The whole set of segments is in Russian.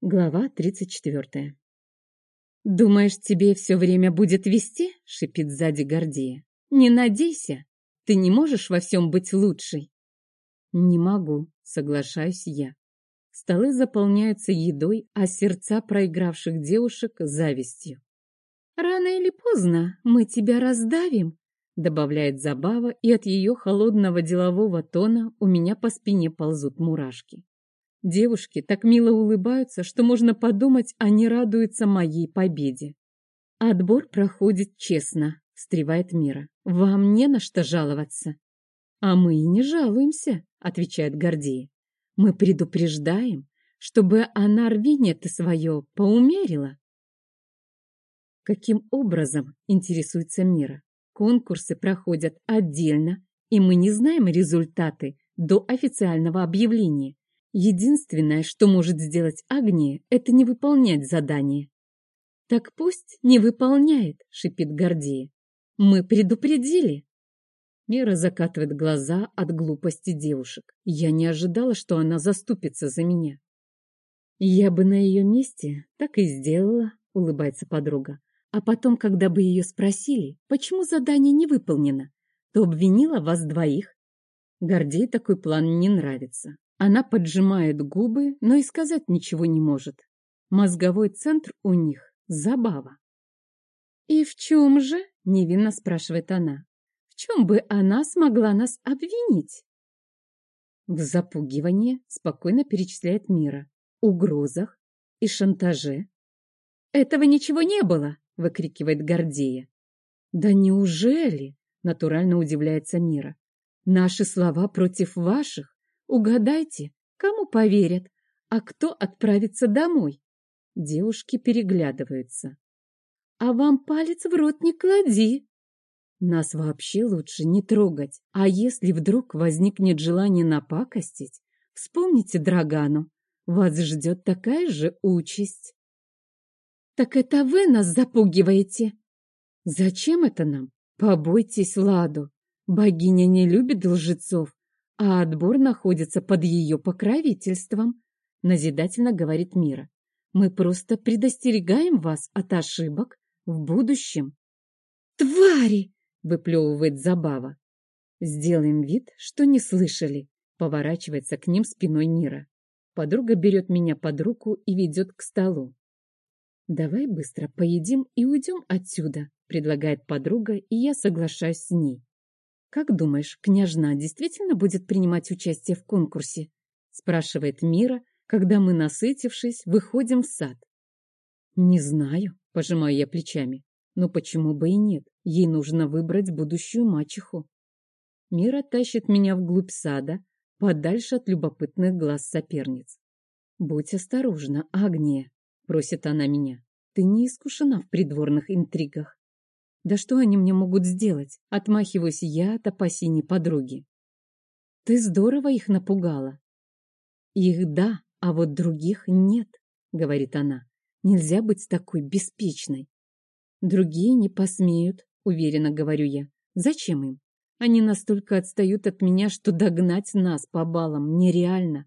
Глава 34. «Думаешь, тебе все время будет вести?» — шипит сзади Гордея. «Не надейся, ты не можешь во всем быть лучшей». «Не могу», — соглашаюсь я. Столы заполняются едой, а сердца проигравших девушек — завистью. «Рано или поздно мы тебя раздавим», — добавляет Забава, и от ее холодного делового тона у меня по спине ползут мурашки. Девушки так мило улыбаются, что можно подумать, они радуются моей победе. Отбор проходит честно, встревает Мира. Вам не на что жаловаться. А мы и не жалуемся, отвечает Гордея. Мы предупреждаем, чтобы она рвение-то свое поумерила. Каким образом, интересуется Мира, конкурсы проходят отдельно, и мы не знаем результаты до официального объявления. Единственное, что может сделать Агния, это не выполнять задание. «Так пусть не выполняет», — шипит Гордея. «Мы предупредили». Мира закатывает глаза от глупости девушек. Я не ожидала, что она заступится за меня. «Я бы на ее месте так и сделала», — улыбается подруга. «А потом, когда бы ее спросили, почему задание не выполнено, то обвинила вас двоих». Гордей такой план не нравится. Она поджимает губы, но и сказать ничего не может. Мозговой центр у них — забава. «И в чем же?» — невинно спрашивает она. «В чем бы она смогла нас обвинить?» В запугивании спокойно перечисляет Мира, угрозах и шантаже. «Этого ничего не было!» — выкрикивает Гордея. «Да неужели?» — натурально удивляется Мира. «Наши слова против ваших? Угадайте, кому поверят, а кто отправится домой? Девушки переглядываются. А вам палец в рот не клади. Нас вообще лучше не трогать. А если вдруг возникнет желание напакостить, вспомните Драгану. Вас ждет такая же участь. Так это вы нас запугиваете? Зачем это нам? Побойтесь Ладу. Богиня не любит лжецов а отбор находится под ее покровительством, назидательно говорит Мира. Мы просто предостерегаем вас от ошибок в будущем. Твари! выплевывает Забава. Сделаем вид, что не слышали. Поворачивается к ним спиной Мира. Подруга берет меня под руку и ведет к столу. «Давай быстро поедим и уйдем отсюда», — предлагает подруга, и я соглашаюсь с ней. «Как думаешь, княжна действительно будет принимать участие в конкурсе?» — спрашивает Мира, когда мы, насытившись, выходим в сад. «Не знаю», — пожимаю я плечами. «Но почему бы и нет? Ей нужно выбрать будущую мачеху». Мира тащит меня вглубь сада, подальше от любопытных глаз соперниц. «Будь осторожна, Агния», — просит она меня. «Ты не искушена в придворных интригах». Да что они мне могут сделать? Отмахиваюсь я от опасений подруги. Ты здорово их напугала. Их да, а вот других нет, говорит она. Нельзя быть такой беспечной. Другие не посмеют, уверенно говорю я. Зачем им? Они настолько отстают от меня, что догнать нас по баллам нереально.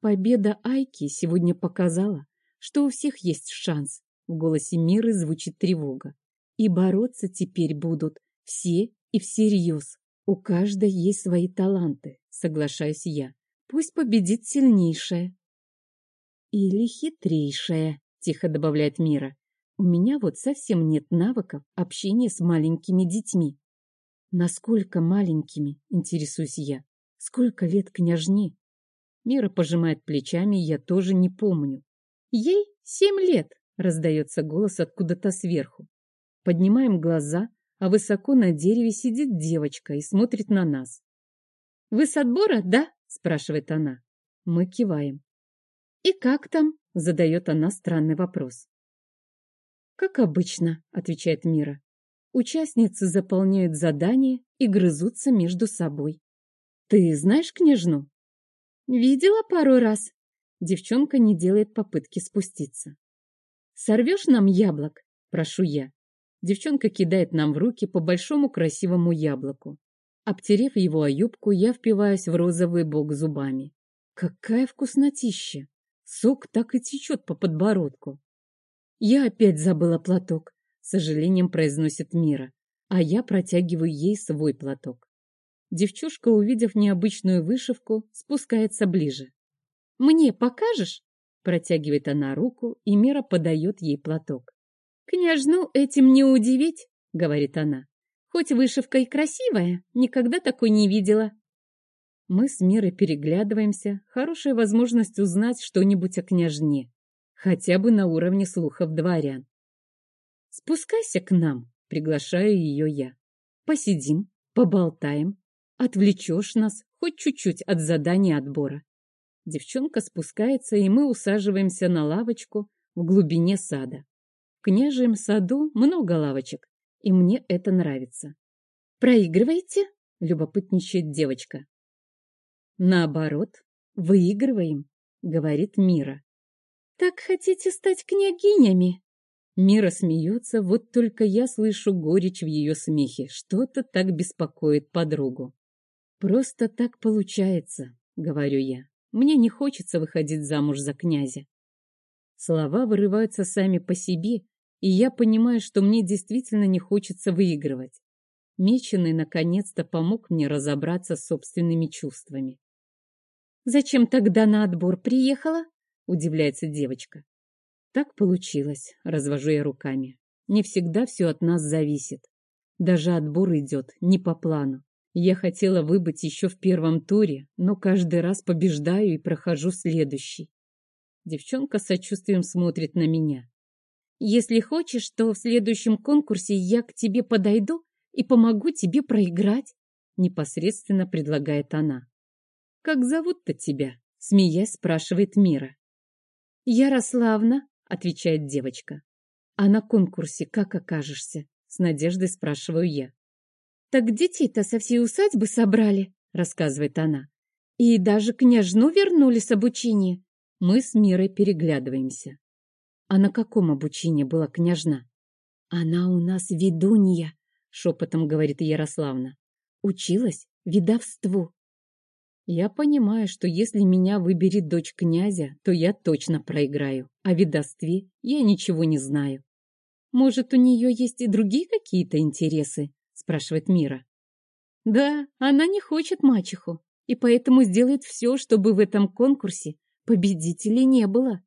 Победа Айки сегодня показала, что у всех есть шанс. В голосе Миры звучит тревога. И бороться теперь будут все и всерьез. У каждой есть свои таланты, соглашаюсь я. Пусть победит сильнейшая. Или хитрейшая, тихо добавляет Мира. У меня вот совсем нет навыков общения с маленькими детьми. Насколько маленькими, интересуюсь я. Сколько лет княжне? Мира пожимает плечами, я тоже не помню. Ей семь лет, раздается голос откуда-то сверху. Поднимаем глаза, а высоко на дереве сидит девочка и смотрит на нас. «Вы с отбора, да?» — спрашивает она. Мы киваем. «И как там?» — задает она странный вопрос. «Как обычно», — отвечает Мира. Участницы заполняют задание и грызутся между собой. «Ты знаешь княжну?» «Видела пару раз». Девчонка не делает попытки спуститься. «Сорвешь нам яблок?» — прошу я. Девчонка кидает нам в руки по большому красивому яблоку. Обтерев его о юбку, я впиваюсь в розовый бок зубами. Какая вкуснотища! Сок так и течет по подбородку. Я опять забыла платок, с сожалением произносит Мира, а я протягиваю ей свой платок. Девчушка, увидев необычную вышивку, спускается ближе. «Мне покажешь?» Протягивает она руку, и Мира подает ей платок. «Княжну этим не удивить», — говорит она. «Хоть вышивка и красивая, никогда такой не видела». Мы с Мирой переглядываемся, хорошая возможность узнать что-нибудь о княжне, хотя бы на уровне слухов дворян. «Спускайся к нам», — приглашаю ее я. «Посидим, поболтаем, отвлечешь нас хоть чуть-чуть от задания отбора. Девчонка спускается, и мы усаживаемся на лавочку в глубине сада. Княжьем саду много лавочек, и мне это нравится. «Проигрываете?» — любопытничает девочка. «Наоборот, выигрываем», — говорит Мира. «Так хотите стать княгинями?» Мира смеется, вот только я слышу горечь в ее смехе. Что-то так беспокоит подругу. «Просто так получается», — говорю я. Мне не хочется выходить замуж за князя. Слова вырываются сами по себе, и я понимаю, что мне действительно не хочется выигрывать. Меченый наконец-то помог мне разобраться с собственными чувствами. «Зачем тогда на отбор приехала?» — удивляется девочка. «Так получилось», — развожу я руками. «Не всегда все от нас зависит. Даже отбор идет не по плану. Я хотела выбыть еще в первом туре, но каждый раз побеждаю и прохожу следующий. Девчонка с сочувствием смотрит на меня. Если хочешь, то в следующем конкурсе я к тебе подойду и помогу тебе проиграть, непосредственно предлагает она. Как зовут-то тебя? Смеясь, спрашивает Мира. Ярославна, отвечает девочка. А на конкурсе как окажешься? С надеждой спрашиваю я. «Так детей-то со всей усадьбы собрали», — рассказывает она. «И даже княжну вернули с обучения». Мы с Мирой переглядываемся. «А на каком обучении была княжна?» «Она у нас ведунья», — шепотом говорит Ярославна. «Училась ведовству». Я понимаю, что если меня выберет дочь князя, то я точно проиграю. О ведовстве я ничего не знаю. Может, у нее есть и другие какие-то интересы? спрашивает Мира. Да, она не хочет мачеху, и поэтому сделает все, чтобы в этом конкурсе победителей не было.